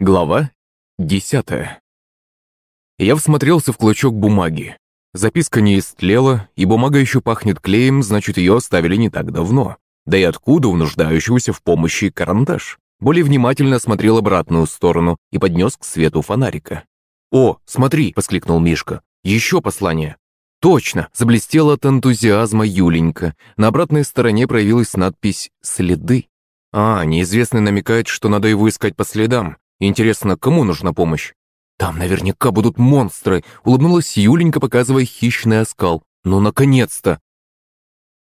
Глава десятая. Я всмотрелся в клочок бумаги. Записка не истлела, и бумага еще пахнет клеем, значит, ее оставили не так давно. Да и откуда у нуждающегося в помощи карандаш? Более внимательно осмотрел обратную сторону и поднес к свету фонарика. «О, смотри!» – воскликнул Мишка. «Еще послание!» «Точно!» – заблестела от энтузиазма Юленька. На обратной стороне проявилась надпись «Следы». А, неизвестный намекает, что надо его искать по следам. Интересно, кому нужна помощь? Там наверняка будут монстры, улыбнулась Юленька, показывая хищный оскал. Ну, наконец-то!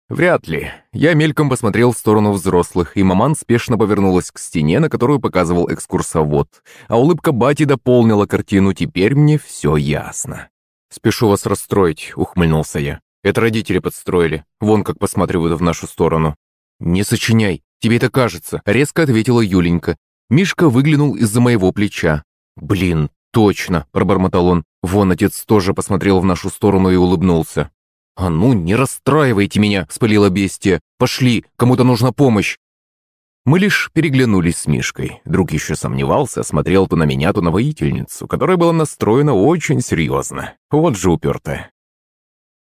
Вряд ли. Я мельком посмотрел в сторону взрослых, и маман спешно повернулась к стене, на которую показывал экскурсовод. А улыбка бати дополнила картину, теперь мне все ясно. «Спешу вас расстроить», — ухмыльнулся я. «Это родители подстроили. Вон как посматривают в нашу сторону». «Не сочиняй, тебе это кажется», — резко ответила Юленька. Мишка выглянул из-за моего плеча. «Блин, точно!» – пробормотал он. Вон отец тоже посмотрел в нашу сторону и улыбнулся. «А ну, не расстраивайте меня!» – спалила бестия. «Пошли, кому-то нужна помощь!» Мы лишь переглянулись с Мишкой. Друг еще сомневался, смотрел то на меня, то на воительницу, которая была настроена очень серьезно. Вот же упертая.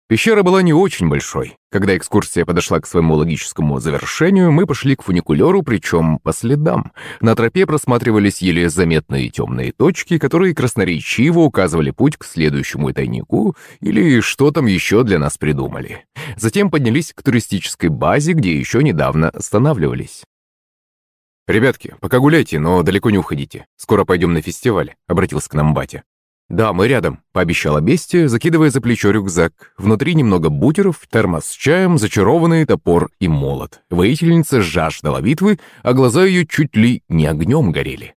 Пещера была не очень большой. Когда экскурсия подошла к своему логическому завершению, мы пошли к фуникулеру, причем по следам. На тропе просматривались еле заметные темные точки, которые красноречиво указывали путь к следующему тайнику или что там еще для нас придумали. Затем поднялись к туристической базе, где еще недавно останавливались. «Ребятки, пока гуляйте, но далеко не уходите. Скоро пойдем на фестиваль», — обратился к нам батя. «Да, мы рядом», — пообещала бестия, закидывая за плечо рюкзак. Внутри немного бутеров, термос с чаем, зачарованный топор и молот. Воительница жаждала битвы, а глаза ее чуть ли не огнем горели.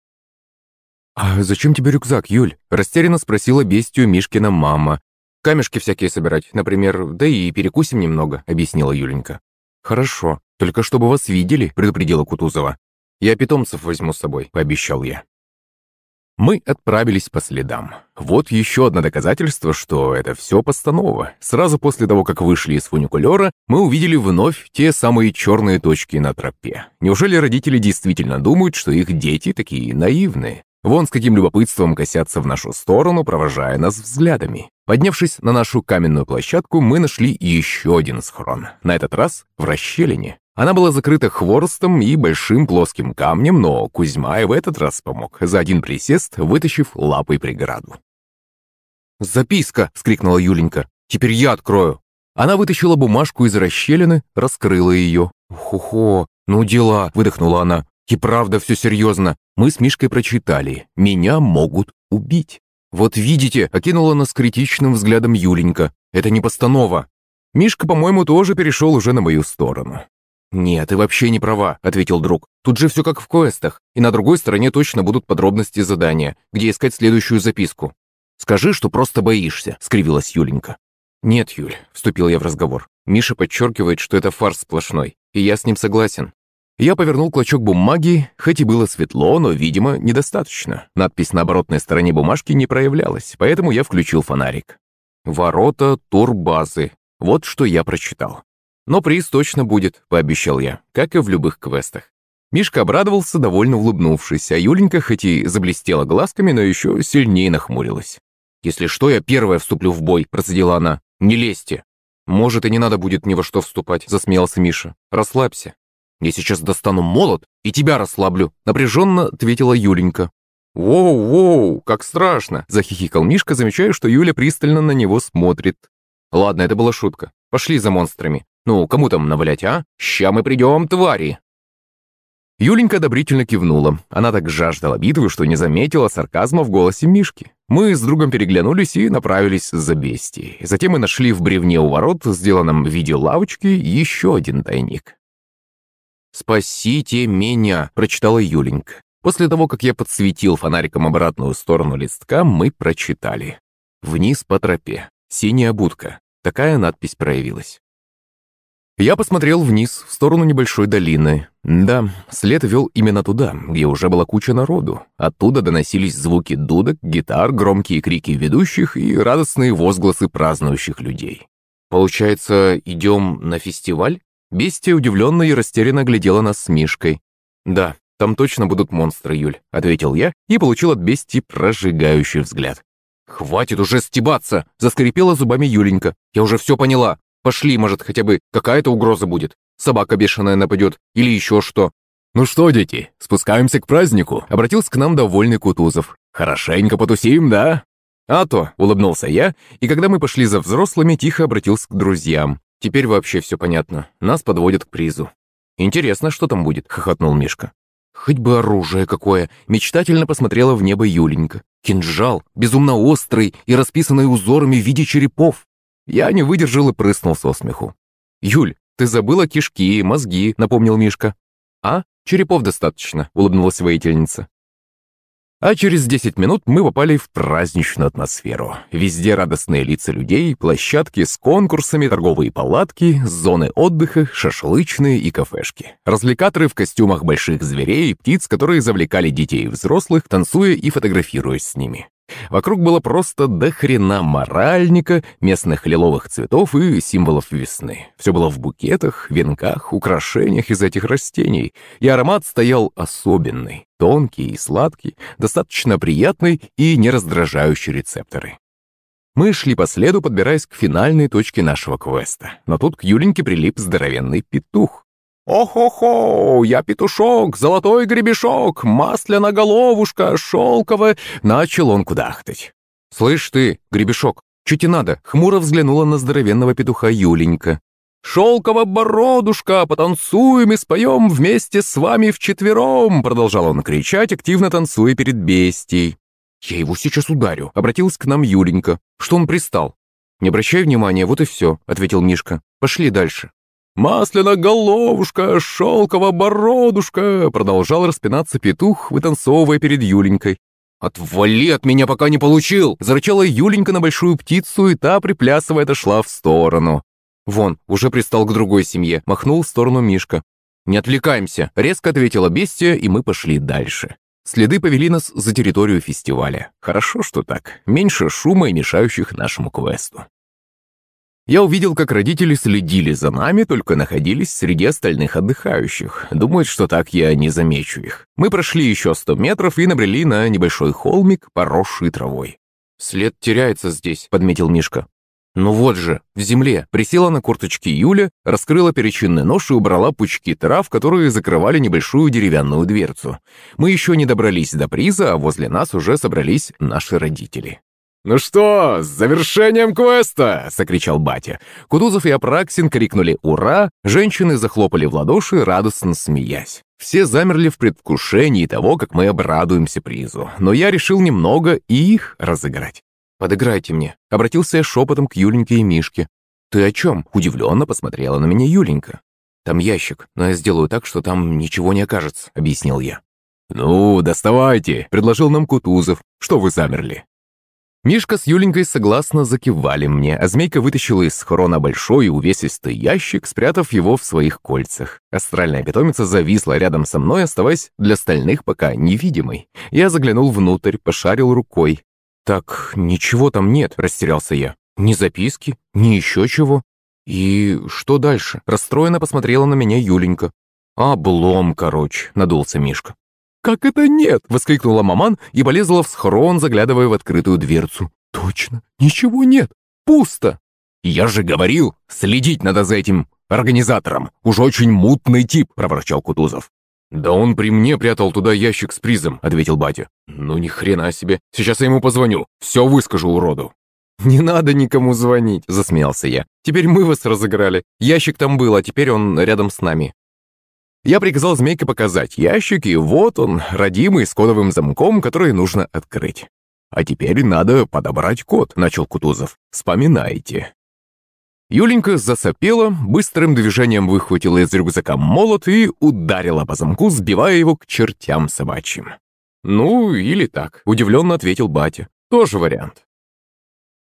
«А зачем тебе рюкзак, Юль?» — растерянно спросила бестию Мишкина мама. «Камешки всякие собирать, например, да и перекусим немного», — объяснила Юленька. «Хорошо, только чтобы вас видели», — предупредила Кутузова. «Я питомцев возьму с собой», — пообещал я. Мы отправились по следам. Вот еще одно доказательство, что это все постанова. Сразу после того, как вышли из фуникулера, мы увидели вновь те самые черные точки на тропе. Неужели родители действительно думают, что их дети такие наивные? Вон с каким любопытством косятся в нашу сторону, провожая нас взглядами. Поднявшись на нашу каменную площадку, мы нашли еще один схрон. На этот раз в расщелине. Она была закрыта хворостом и большим плоским камнем, но Кузьма и в этот раз помог, за один присест вытащив лапой преграду. «Записка!» — вскрикнула Юленька. «Теперь я открою!» Она вытащила бумажку из расщелины, раскрыла ее. «Хо-хо, ну дела!» — выдохнула она. «И правда все серьезно. Мы с Мишкой прочитали. Меня могут убить». «Вот видите!» — окинула нас критичным взглядом Юленька. «Это не постанова!» Мишка, по-моему, тоже перешел уже на мою сторону. «Нет, ты вообще не права», — ответил друг. «Тут же все как в квестах, и на другой стороне точно будут подробности задания, где искать следующую записку». «Скажи, что просто боишься», — скривилась Юленька. «Нет, Юль», — вступил я в разговор. Миша подчеркивает, что это фарс сплошной, и я с ним согласен. Я повернул клочок бумаги, хоть и было светло, но, видимо, недостаточно. Надпись на оборотной стороне бумажки не проявлялась, поэтому я включил фонарик. «Ворота турбазы». Вот что я прочитал. Но приз точно будет, пообещал я, как и в любых квестах. Мишка обрадовался, довольно улыбнувшись, а Юленька хоть и заблестела глазками, но еще сильнее нахмурилась. «Если что, я первая вступлю в бой», – процедила она. «Не лезьте». «Может, и не надо будет ни во что вступать», – засмеялся Миша. «Расслабься». «Я сейчас достану молот и тебя расслаблю», – напряженно ответила Юленька. «Воу-воу, как страшно!» – захихикал Мишка, замечая, что Юля пристально на него смотрит. «Ладно, это была шутка. Пошли за монстрами. Ну, кому там навалять, а? Ща мы придем, твари!» Юленька одобрительно кивнула. Она так жаждала битвы, что не заметила сарказма в голосе Мишки. Мы с другом переглянулись и направились за бестией. Затем мы нашли в бревне у ворот, сделанном в виде лавочки, еще один тайник. «Спасите меня!» – прочитала Юленька. После того, как я подсветил фонариком обратную сторону листка, мы прочитали. «Вниз по тропе. Синяя будка». Такая надпись проявилась. Я посмотрел вниз, в сторону небольшой долины. Да, след вел именно туда, где уже была куча народу. Оттуда доносились звуки дудок, гитар, громкие крики ведущих и радостные возгласы празднующих людей. «Получается, идем на фестиваль?» Бестия удивленно и растерянно глядела нас с Мишкой. «Да, Там точно будут монстры, Юль», — ответил я и получил от бести прожигающий взгляд. «Хватит уже стебаться!» — заскрипела зубами Юленька. «Я уже все поняла. Пошли, может, хотя бы какая-то угроза будет. Собака бешеная нападет или еще что». «Ну что, дети, спускаемся к празднику», — обратился к нам довольный Кутузов. «Хорошенько потусим, да?» «А то», — улыбнулся я, и когда мы пошли за взрослыми, тихо обратился к друзьям. «Теперь вообще все понятно. Нас подводят к призу». «Интересно, что там будет?» — хохотнул Мишка. «Хоть бы оружие какое!» — мечтательно посмотрела в небо Юленька. «Кинжал, безумно острый и расписанный узорами в виде черепов!» Я не выдержал и прыснул со смеху. «Юль, ты забыла кишки и мозги», — напомнил Мишка. «А? Черепов достаточно», — улыбнулась воительница. А через 10 минут мы попали в праздничную атмосферу. Везде радостные лица людей, площадки с конкурсами, торговые палатки, зоны отдыха, шашлычные и кафешки. Развлекаторы в костюмах больших зверей и птиц, которые завлекали детей и взрослых, танцуя и фотографируясь с ними. Вокруг было просто до хрена моральника, местных лиловых цветов и символов весны. Все было в букетах, венках, украшениях из этих растений, и аромат стоял особенный, тонкий и сладкий, достаточно приятный и не раздражающий рецепторы. Мы шли по следу, подбираясь к финальной точке нашего квеста, но тут к Юленьке прилип здоровенный петух. «О-хо-хо! Я петушок, золотой гребешок, масляная головушка, шелковая!» Начал он кудахтать. «Слышь ты, гребешок, что тебе надо?» Хмуро взглянула на здоровенного петуха Юленька. «Шелкова бородушка, потанцуем и споем вместе с вами вчетвером!» Продолжал он кричать, активно танцуя перед бестией. «Я его сейчас ударю», — обратилась к нам Юленька. «Что он пристал?» «Не обращай внимания, вот и все», — ответил Мишка. «Пошли дальше». «Масляная головушка, шелкова бородушка!» Продолжал распинаться петух, вытанцовывая перед Юленькой. «Отвали от меня, пока не получил!» Зарычала Юленька на большую птицу, и та, приплясывая, отошла в сторону. «Вон, уже пристал к другой семье», махнул в сторону Мишка. «Не отвлекаемся», — резко ответила бестия, и мы пошли дальше. Следы повели нас за территорию фестиваля. Хорошо, что так. Меньше шума и мешающих нашему квесту. Я увидел, как родители следили за нами, только находились среди остальных отдыхающих. Думают, что так я не замечу их. Мы прошли еще сто метров и набрели на небольшой холмик, поросший травой. «След теряется здесь», — подметил Мишка. «Ну вот же, в земле!» Присела на курточке Юля, раскрыла перечинный нож и убрала пучки трав, которые закрывали небольшую деревянную дверцу. Мы еще не добрались до приза, а возле нас уже собрались наши родители. «Ну что, с завершением квеста!» — закричал батя. Кутузов и Апраксин крикнули «Ура!», женщины захлопали в ладоши, радостно смеясь. Все замерли в предвкушении того, как мы обрадуемся призу, но я решил немного их разыграть. «Подыграйте мне», — обратился я шепотом к Юленьке и Мишке. «Ты о чем?» — удивленно посмотрела на меня Юленька. «Там ящик, но я сделаю так, что там ничего не окажется», — объяснил я. «Ну, доставайте», — предложил нам Кутузов. «Что вы замерли?» Мишка с Юленькой согласно закивали мне, а Змейка вытащила из схрона большой и увесистый ящик, спрятав его в своих кольцах. Астральная питомица зависла рядом со мной, оставаясь для остальных пока невидимой. Я заглянул внутрь, пошарил рукой. «Так, ничего там нет», — растерялся я. «Ни записки, ни еще чего». «И что дальше?» — расстроенно посмотрела на меня Юленька. «Облом, короче», — надулся Мишка. «Как это нет?» — воскликнула маман и полезла в схрон, заглядывая в открытую дверцу. «Точно, ничего нет, пусто!» «Я же говорил, следить надо за этим организатором. Уж очень мутный тип», — проворчал Кутузов. «Да он при мне прятал туда ящик с призом», — ответил батя. «Ну ни хрена себе. Сейчас я ему позвоню. Все выскажу уроду». «Не надо никому звонить», — засмеялся я. «Теперь мы вас разыграли. Ящик там был, а теперь он рядом с нами. Я приказал змейке показать ящик, и вот он, родимый, с кодовым замком, который нужно открыть. «А теперь надо подобрать код», — начал Кутузов. «Вспоминайте». Юленька засопела, быстрым движением выхватила из рюкзака молот и ударила по замку, сбивая его к чертям собачьим. «Ну, или так», — удивленно ответил батя. «Тоже вариант».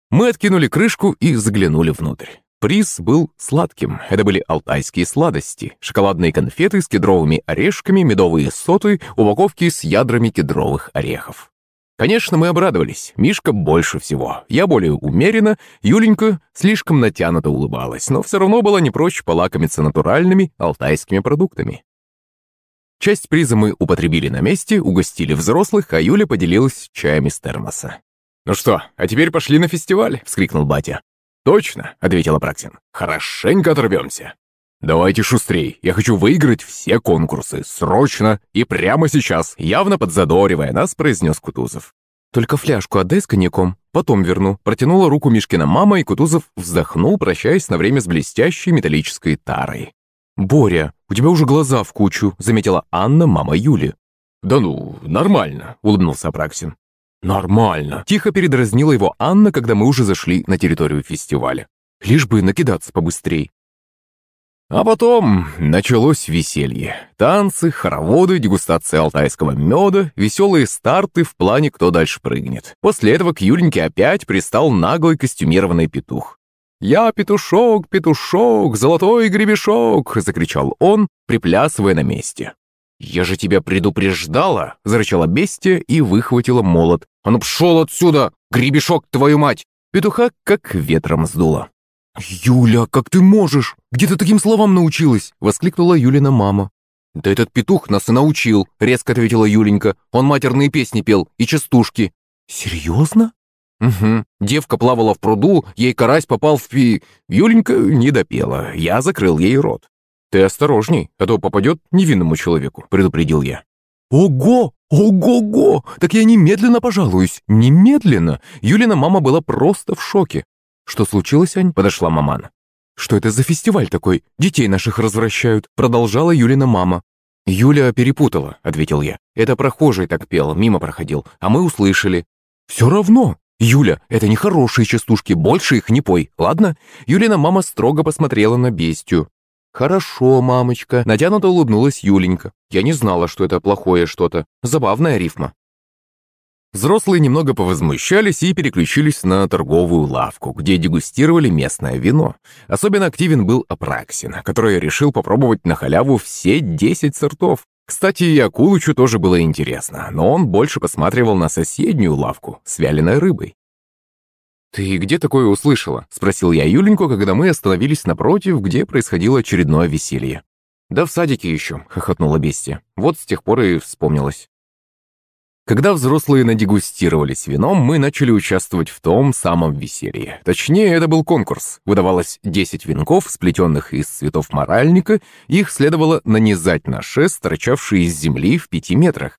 Мы откинули крышку и заглянули внутрь. Приз был сладким. Это были алтайские сладости, шоколадные конфеты с кедровыми орешками, медовые соты, упаковки с ядрами кедровых орехов. Конечно, мы обрадовались. Мишка больше всего. Я более умеренно, Юленька слишком натянуто улыбалась, но все равно была не прочь полакомиться натуральными алтайскими продуктами. Часть приза мы употребили на месте, угостили взрослых, а Юля поделилась чаем из термоса. «Ну что, а теперь пошли на фестиваль?» — вскрикнул батя. «Точно», — ответил Апраксин. «Хорошенько оторвемся». «Давайте шустрей, я хочу выиграть все конкурсы, срочно и прямо сейчас», явно подзадоривая нас, произнес Кутузов. «Только фляжку отдай с коньяком, потом верну», протянула руку Мишкина мама, и Кутузов вздохнул, прощаясь на время с блестящей металлической тарой. «Боря, у тебя уже глаза в кучу», заметила Анна, мама Юли. «Да ну, нормально», улыбнулся Апраксин. «Нормально!» – тихо передразнила его Анна, когда мы уже зашли на территорию фестиваля. Лишь бы накидаться побыстрей. А потом началось веселье. Танцы, хороводы, дегустация алтайского меда, веселые старты в плане «кто дальше прыгнет». После этого к Юленьке опять пристал наглый костюмированный петух. «Я петушок, петушок, золотой гребешок!» — закричал он, приплясывая на месте. «Я же тебя предупреждала!» — зарычала бестия и выхватила молот. «А ну пшел отсюда, гребешок, твою мать!» Петуха как ветром сдуло. «Юля, как ты можешь? Где ты таким словам научилась?» — воскликнула Юлина мама. «Да этот петух нас и научил», — резко ответила Юленька. «Он матерные песни пел и частушки». «Серьезно?» «Угу. Девка плавала в пруду, ей карась попал в пи...» Юленька не допела, я закрыл ей рот. «Ты осторожней, а то попадет невинному человеку», — предупредил я. «Ого! Ого-го! Так я немедленно пожалуюсь! Немедленно!» Юлина мама была просто в шоке. «Что случилось, Ань?» – подошла маман. «Что это за фестиваль такой? Детей наших развращают», – продолжала Юлина мама. «Юля перепутала», – ответил я. «Это прохожий так пел, мимо проходил, а мы услышали». «Все равно. Юля, это не хорошие частушки, больше их не пой, ладно?» Юлина мама строго посмотрела на бестию. «Хорошо, мамочка», – натянуто улыбнулась Юленька. «Я не знала, что это плохое что-то. Забавная рифма». Взрослые немного повозмущались и переключились на торговую лавку, где дегустировали местное вино. Особенно активен был Апраксин, который решил попробовать на халяву все 10 сортов. Кстати, и Акулычу тоже было интересно, но он больше посматривал на соседнюю лавку с вяленой рыбой. «Ты где такое услышала?» – спросил я Юленьку, когда мы остановились напротив, где происходило очередное веселье. «Да в садике еще», – хохотнула бестия. Вот с тех пор и вспомнилось. Когда взрослые надегустировались вином, мы начали участвовать в том самом веселье. Точнее, это был конкурс. Выдавалось 10 венков, сплетенных из цветов моральника, их следовало нанизать на шест, торчавший из земли в пяти метрах.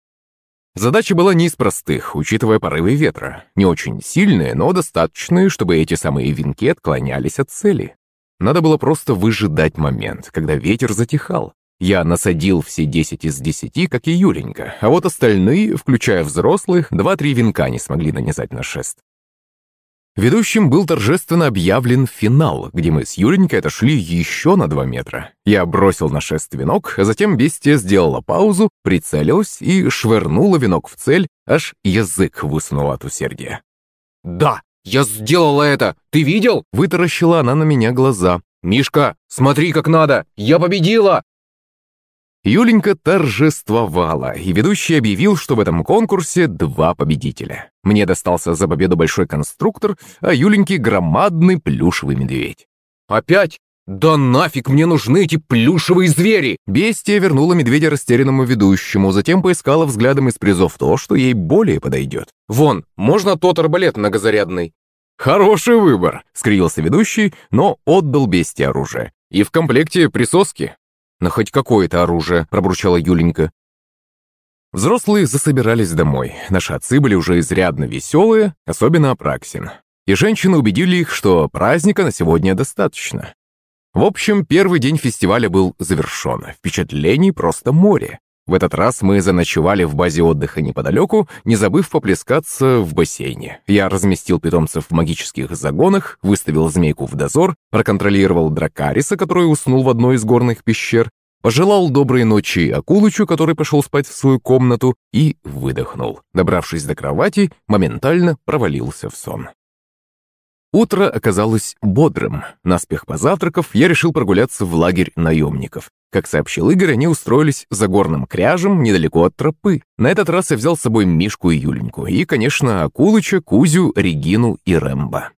Задача была не из простых, учитывая порывы ветра. Не очень сильные, но достаточные, чтобы эти самые венки отклонялись от цели. Надо было просто выжидать момент, когда ветер затихал. Я насадил все 10 из 10, как и Юленька, а вот остальные, включая взрослых, два-три венка не смогли нанизать на шест. Ведущим был торжественно объявлен финал, где мы с Юленькой отошли еще на 2 метра. Я бросил на шест венок, а затем бестия сделала паузу, прицелилась и швырнула венок в цель, аж язык высунул от усердия. «Да, я сделала это! Ты видел?» Вытаращила она на меня глаза. «Мишка, смотри, как надо! Я победила!» Юленька торжествовала, и ведущий объявил, что в этом конкурсе два победителя. Мне достался за победу большой конструктор, а Юленьке громадный плюшевый медведь. «Опять? Да нафиг мне нужны эти плюшевые звери!» Бестия вернула медведя растерянному ведущему, затем поискала взглядом из призов то, что ей более подойдет. «Вон, можно тот арбалет многозарядный?» «Хороший выбор», — скривился ведущий, но отдал бестии оружие. «И в комплекте присоски. «На хоть какое-то оружие», – пробурчала Юленька. Взрослые засобирались домой. Наши отцы были уже изрядно веселые, особенно Апраксин. И женщины убедили их, что праздника на сегодня достаточно. В общем, первый день фестиваля был завершен. Впечатлений просто море. В этот раз мы заночевали в базе отдыха неподалеку, не забыв поплескаться в бассейне. Я разместил питомцев в магических загонах, выставил змейку в дозор, проконтролировал Дракариса, который уснул в одной из горных пещер, пожелал доброй ночи Акулычу, который пошел спать в свою комнату, и выдохнул. Добравшись до кровати, моментально провалился в сон. Утро оказалось бодрым. Наспех позавтракав, я решил прогуляться в лагерь наемников. Как сообщил Игорь, они устроились за горным кряжем недалеко от тропы. На этот раз я взял с собой Мишку и Юленьку. И, конечно, Акулыча, Кузю, Регину и Рэмбо.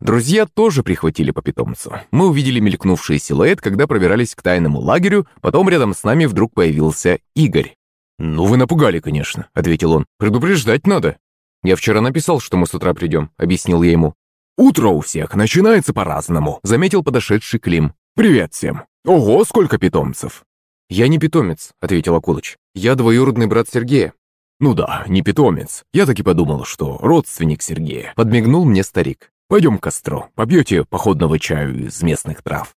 Друзья тоже прихватили по питомцу. Мы увидели мелькнувший силуэт, когда пробирались к тайному лагерю, потом рядом с нами вдруг появился Игорь. «Ну вы напугали, конечно», — ответил он. «Предупреждать надо». «Я вчера написал, что мы с утра придем», — объяснил я ему. «Утро у всех начинается по-разному», — заметил подошедший Клим. «Привет всем! Ого, сколько питомцев!» «Я не питомец», — ответил Акулыч. «Я двоюродный брат Сергея». «Ну да, не питомец. Я так и подумал, что родственник Сергея», — подмигнул мне старик. «Пойдем к костру, попьете походного чаю из местных трав».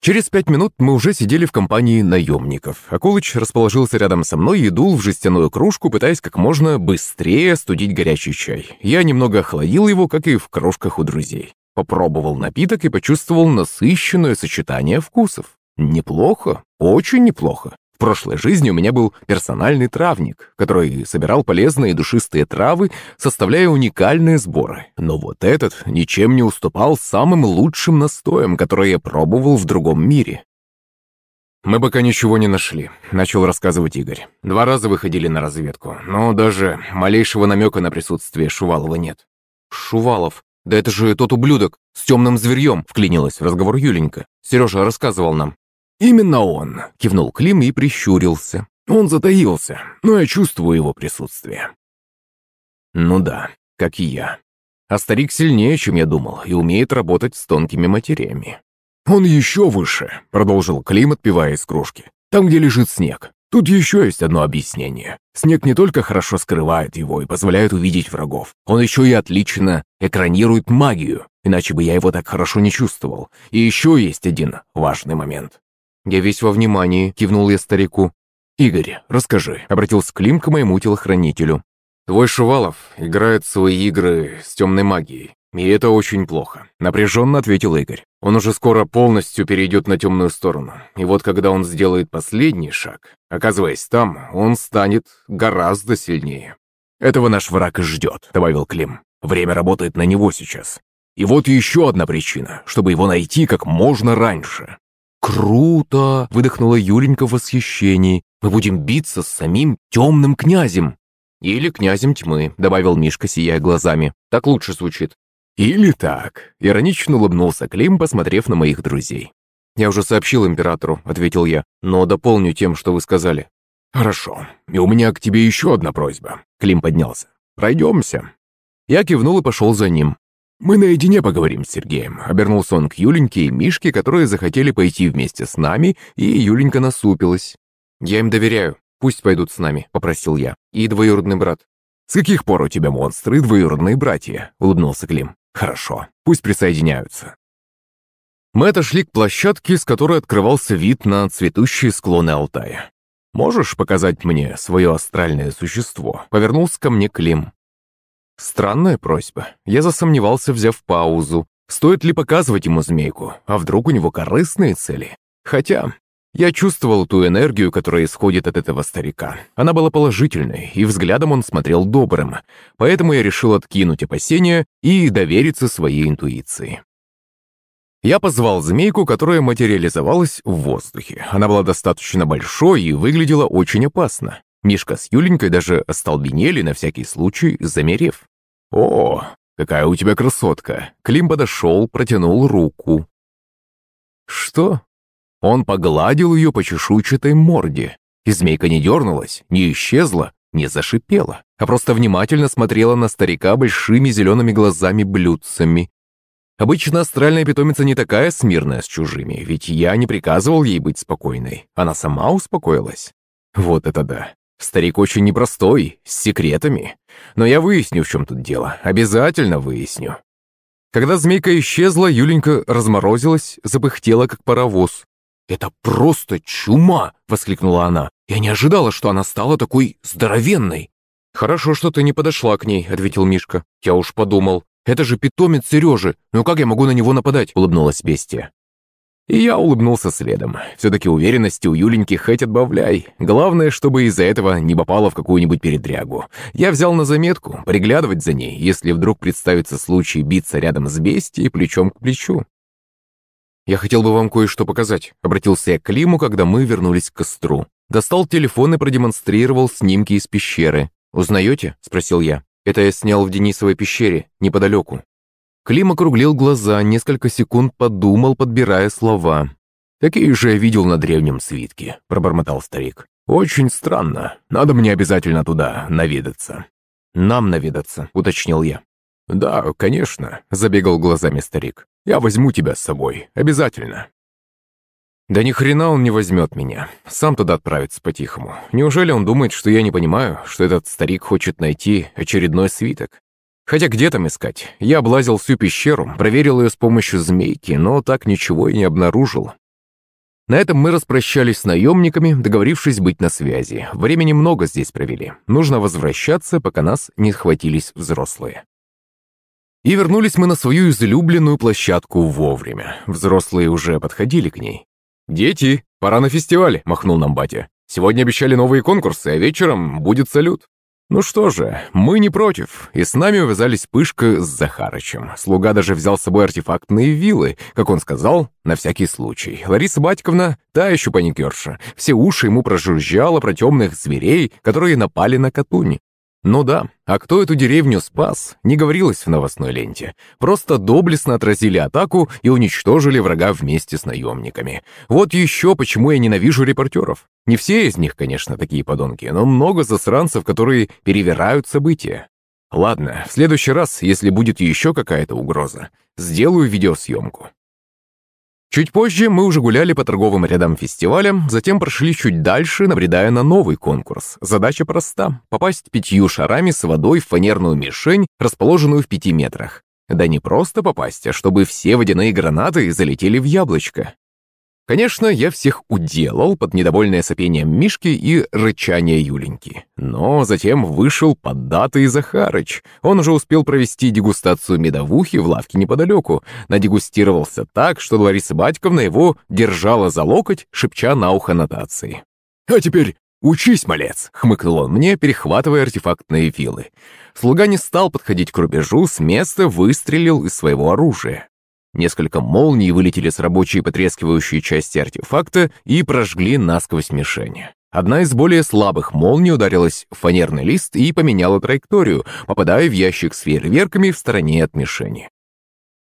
Через пять минут мы уже сидели в компании наемников. Акулыч расположился рядом со мной и дул в жестяную кружку, пытаясь как можно быстрее остудить горячий чай. Я немного охладил его, как и в кружках у друзей. Попробовал напиток и почувствовал насыщенное сочетание вкусов. Неплохо, очень неплохо. В прошлой жизни у меня был персональный травник, который собирал полезные душистые травы, составляя уникальные сборы. Но вот этот ничем не уступал самым лучшим настоям, которые я пробовал в другом мире. «Мы пока ничего не нашли», — начал рассказывать Игорь. «Два раза выходили на разведку, но даже малейшего намека на присутствие Шувалова нет». «Шувалов? Да это же тот ублюдок с темным зверьем», — вклинилась в разговор Юленька. «Сережа рассказывал нам». «Именно он!» — кивнул Клим и прищурился. «Он затаился, но я чувствую его присутствие». «Ну да, как и я. А старик сильнее, чем я думал, и умеет работать с тонкими материями». «Он еще выше», — продолжил Клим, отпивая из кружки. «Там, где лежит снег. Тут еще есть одно объяснение. Снег не только хорошо скрывает его и позволяет увидеть врагов, он еще и отлично экранирует магию, иначе бы я его так хорошо не чувствовал. И еще есть один важный момент. «Я весь во внимании», — кивнул я старику. «Игорь, расскажи», — обратился Клим к моему телохранителю. «Твой Шувалов играет свои игры с темной магией, и это очень плохо», — напряженно ответил Игорь. «Он уже скоро полностью перейдет на темную сторону, и вот когда он сделает последний шаг, оказываясь там, он станет гораздо сильнее». «Этого наш враг и ждет», — добавил Клим. «Время работает на него сейчас. И вот еще одна причина, чтобы его найти как можно раньше. «Круто!» — выдохнула Юленька в восхищении. «Мы будем биться с самим темным князем!» «Или князем тьмы», — добавил Мишка, сияя глазами. «Так лучше звучит». «Или так», — иронично улыбнулся Клим, посмотрев на моих друзей. «Я уже сообщил императору», — ответил я, «но дополню тем, что вы сказали». «Хорошо. И у меня к тебе еще одна просьба». Клим поднялся. «Пройдемся». Я кивнул и пошел за ним. «Мы наедине поговорим с Сергеем», — обернулся он к Юленьке и Мишке, которые захотели пойти вместе с нами, и Юленька насупилась. «Я им доверяю. Пусть пойдут с нами», — попросил я. «И двоюродный брат». «С каких пор у тебя монстры и двоюродные братья?» — улыбнулся Клим. «Хорошо, пусть присоединяются». Мы отошли к площадке, с которой открывался вид на цветущие склоны Алтая. «Можешь показать мне свое астральное существо?» — повернулся ко мне Клим. Странная просьба. Я засомневался, взяв паузу. Стоит ли показывать ему змейку? А вдруг у него корыстные цели? Хотя, я чувствовал ту энергию, которая исходит от этого старика. Она была положительной, и взглядом он смотрел добрым. Поэтому я решил откинуть опасения и довериться своей интуиции. Я позвал змейку, которая материализовалась в воздухе. Она была достаточно большой и выглядела очень опасно. Мишка с Юленькой даже остолбенели на всякий случай, замерев. «О, какая у тебя красотка!» Клим подошел, протянул руку. «Что?» Он погладил ее по чешуйчатой морде, и змейка не дернулась, не исчезла, не зашипела, а просто внимательно смотрела на старика большими зелеными глазами-блюдцами. Обычно астральная питомица не такая смирная с чужими, ведь я не приказывал ей быть спокойной. Она сама успокоилась. Вот это да. Старик очень непростой, с секретами. Но я выясню, в чем тут дело. Обязательно выясню. Когда змейка исчезла, Юленька разморозилась, запыхтела, как паровоз. «Это просто чума!» — воскликнула она. «Я не ожидала, что она стала такой здоровенной!» «Хорошо, что ты не подошла к ней», — ответил Мишка. «Я уж подумал. Это же питомец Сережи. Ну как я могу на него нападать?» — улыбнулась бестия. И я улыбнулся следом. Все-таки уверенности у Юленьки хоть отбавляй. Главное, чтобы из-за этого не попало в какую-нибудь передрягу. Я взял на заметку приглядывать за ней, если вдруг представится случай биться рядом с бестией плечом к плечу. «Я хотел бы вам кое-что показать», — обратился я к Климу, когда мы вернулись к костру. Достал телефон и продемонстрировал снимки из пещеры. «Узнаете?» — спросил я. «Это я снял в Денисовой пещере, неподалеку». Клим округлил глаза, несколько секунд подумал, подбирая слова. «Такие же я видел на древнем свитке», — пробормотал старик. «Очень странно. Надо мне обязательно туда наведаться». «Нам наведаться», — уточнил я. «Да, конечно», — забегал глазами старик. «Я возьму тебя с собой. Обязательно». Да ни хрена он не возьмет меня. Сам туда отправится по-тихому. Неужели он думает, что я не понимаю, что этот старик хочет найти очередной свиток? Хотя где там искать? Я облазил всю пещеру, проверил ее с помощью змейки, но так ничего и не обнаружил. На этом мы распрощались с наемниками, договорившись быть на связи. Времени много здесь провели. Нужно возвращаться, пока нас не схватились взрослые. И вернулись мы на свою излюбленную площадку вовремя. Взрослые уже подходили к ней. «Дети, пора на фестиваль», — махнул нам батя. «Сегодня обещали новые конкурсы, а вечером будет салют». Ну что же, мы не против, и с нами увязались Пышка с Захарычем. Слуга даже взял с собой артефактные вилы, как он сказал, на всякий случай. Лариса Батьковна, та еще паникерша, все уши ему прожужжала про темных зверей, которые напали на Катунь. Ну да, а кто эту деревню спас, не говорилось в новостной ленте. Просто доблестно отразили атаку и уничтожили врага вместе с наемниками. Вот еще почему я ненавижу репортеров. Не все из них, конечно, такие подонки, но много засранцев, которые перевирают события. Ладно, в следующий раз, если будет еще какая-то угроза, сделаю видеосъемку. Чуть позже мы уже гуляли по торговым рядам фестиваля, затем прошли чуть дальше, набредая на новый конкурс. Задача проста – попасть пятью шарами с водой в фанерную мишень, расположенную в пяти метрах. Да не просто попасть, а чтобы все водяные гранаты залетели в яблочко. Конечно, я всех уделал под недовольное сопение Мишки и рычание Юленьки. Но затем вышел поддатый Захарыч. Он уже успел провести дегустацию медовухи в лавке неподалеку. Надегустировался так, что Лариса Батьковна его держала за локоть, шепча на ухо нотации. «А теперь «Учись, малец!» — хмыкнул он мне, перехватывая артефактные вилы. Слуга не стал подходить к рубежу, с места выстрелил из своего оружия. Несколько молний вылетели с рабочей потрескивающей части артефакта и прожгли насквозь мишень. Одна из более слабых молний ударилась в фанерный лист и поменяла траекторию, попадая в ящик с фейерверками в стороне от мишени.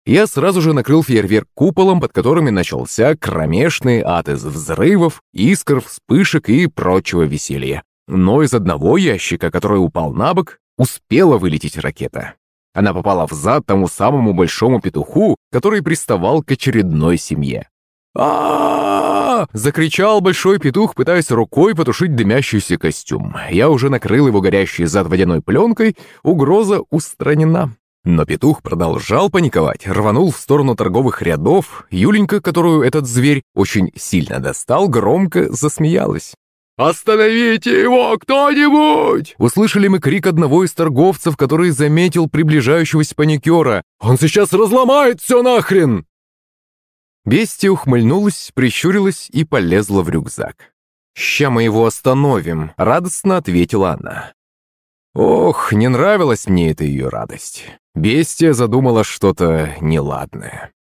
Я сразу же накрыл фейерверк куполом, под которыми начался кромешный ад из взрывов, искр, вспышек и прочего веселья. Но из одного ящика, который упал на бок, успела вылететь ракета. Она попала в зад тому самому большому петуху, который приставал к очередной семье. а закричал большой петух, пытаясь рукой потушить дымящийся костюм. Я уже накрыл его горящий зад водяной пленкой, угроза устранена. Но петух продолжал паниковать, рванул в сторону торговых рядов. Юленька, которую этот зверь очень сильно достал, громко засмеялась. «Остановите его, кто-нибудь!» Услышали мы крик одного из торговцев, который заметил приближающегося паникера. «Он сейчас разломает все нахрен!» Бестия ухмыльнулась, прищурилась и полезла в рюкзак. «Ща мы его остановим», — радостно ответила она. Ох, не нравилась мне эта ее радость. Бестия задумала что-то неладное.